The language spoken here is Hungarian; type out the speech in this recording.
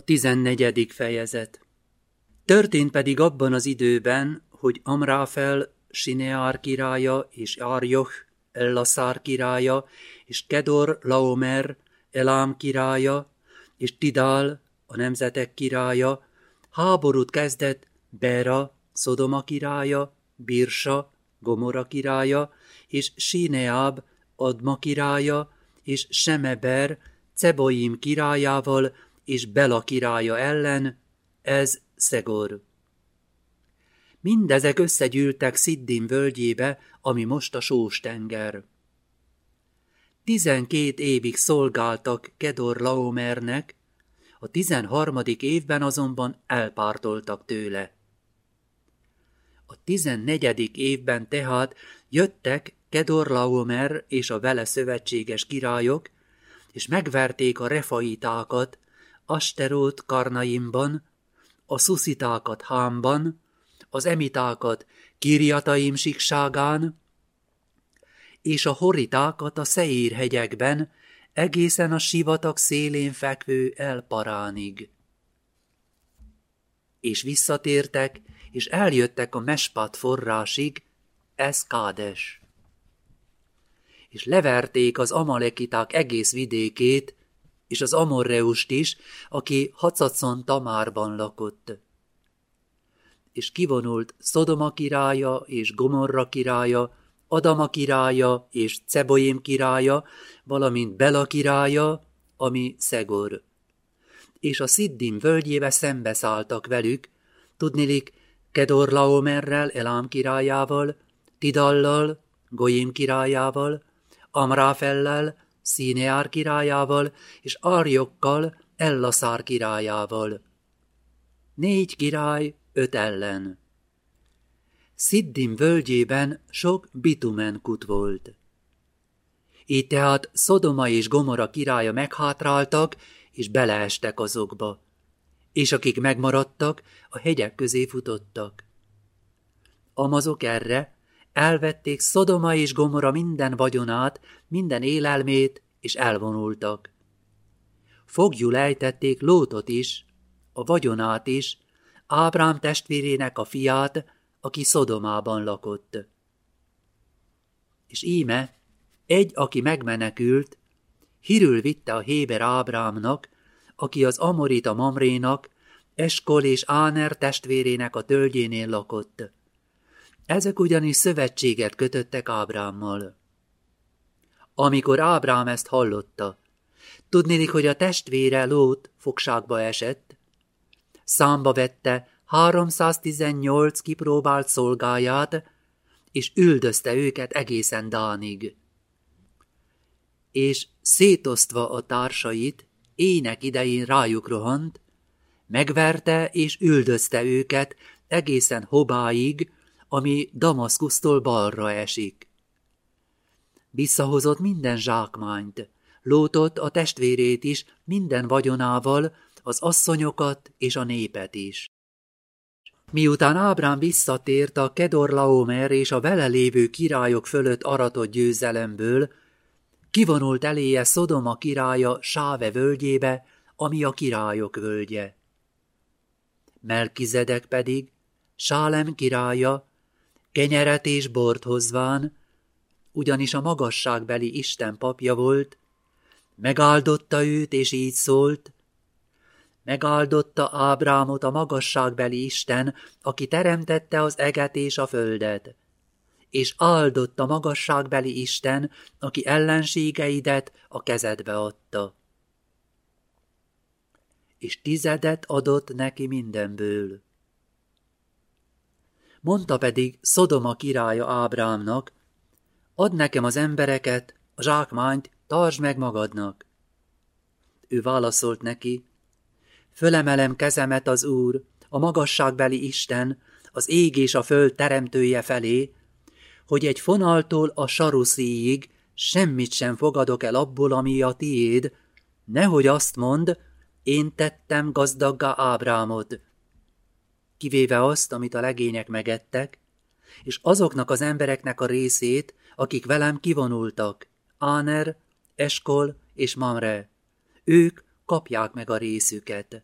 A tizennegyedik fejezet. Történt pedig abban az időben, hogy Amráfel, Sineár királya és Árjoch, Ellaszár királya, és Kedor Laomer, Elám királya, és Tidál, a nemzetek királya, háborút kezdett Bera, Szodoma királya, Birsa, Gomora királya, és Sineáb, Adma királya, és Semeber, Ceboim királyával, és Bela királya ellen, ez Szegor. Mindezek összegyűltek Sziddim völgyébe, ami most a sós tenger. Tizenkét évig szolgáltak Kedor Laomernek, a tizenharmadik évben azonban elpártoltak tőle. A tizennegyedik évben tehát jöttek Kedor Laomer és a vele szövetséges királyok, és megverték a refaitákat, Asterót Karnaimban, a szuszitákat Hámban, az emitákat Kirjataim sikságán, és a horitákat a Szeír-hegyekben, egészen a sivatag szélén fekvő Elparánig. És visszatértek, és eljöttek a Mespat forrásig, ez Kádes. És leverték az amalekiták egész vidékét, és az Amorreust is, aki Hacacon Tamárban lakott. És kivonult Szodoma királya és Gomorra királya, Adama királya és Ceboim királya, valamint Bela királya, ami Szegor. És a Sziddim völgyébe szembeszálltak velük, tudnilik Kedor Laomerrel, Elám királyával, Tidallal, Goyim királyával, Amráfellel, Színeár királyával és Arjokkal, Ellaszár királyával. Négy király, öt ellen. Sziddim völgyében sok bitumenkut volt. Így tehát Szodoma és Gomora királya meghátráltak, és beleestek azokba, és akik megmaradtak, a hegyek közé futottak. Amazok erre, elvették Szodoma és Gomora minden vagyonát, minden élelmét, és elvonultak. Fogjul ejtették Lótot is, a vagyonát is, Ábrám testvérének a fiát, aki Szodomában lakott. És íme, egy, aki megmenekült, hírül vitte a Héber Ábrámnak, aki az Amorita Mamrénak, Eskol és Áner testvérének a tölgyénél lakott. Ezek ugyanis szövetséget kötöttek Ábrámmal. Amikor Ábrám ezt hallotta, tudnélik, hogy a testvére Lót fogságba esett, számba vette 318 kipróbált szolgáját, és üldözte őket egészen Dánig. És szétosztva a társait, ének idején rájuk rohant, megverte és üldözte őket egészen Hobáig, ami Damaszkusztól balra esik. Visszahozott minden zsákmányt, lótott a testvérét is minden vagyonával, az asszonyokat és a népet is. Miután Ábrám visszatért a Kedorlaomer és a vele lévő királyok fölött aratott győzelemből, kivonult eléje Szodoma királya Sáve völgyébe, ami a királyok völgye. Melkizedek pedig, Sálem királya, kenyeret és bort hozván, ugyanis a magasságbeli Isten papja volt, megáldotta őt, és így szólt, megáldotta Ábrámot a magasságbeli Isten, aki teremtette az eget és a földet, és áldott a magasságbeli Isten, aki ellenségeidet a kezedbe adta. És tizedet adott neki mindenből. Mondta pedig Szodoma királya Ábrámnak, add nekem az embereket, a zsákmányt, tartsd meg magadnak. Ő válaszolt neki, fölemelem kezemet az Úr, a magasságbeli Isten, az ég és a föld teremtője felé, hogy egy fonaltól a saruszíig semmit sem fogadok el abból, ami a tiéd, nehogy azt mond, én tettem gazdaggá Ábrámot, kivéve azt, amit a legények megettek, és azoknak az embereknek a részét, akik velem kivonultak, Áner, Eskol és Mamre. Ők kapják meg a részüket.